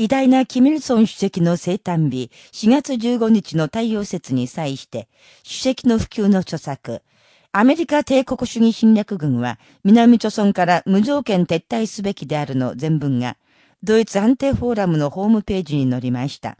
偉大なキミルソン主席の生誕日4月15日の太陽節に際して、主席の普及の著作、アメリカ帝国主義侵略軍は南朝村から無条件撤退すべきであるの全文が、ドイツ安定フォーラムのホームページに載りました。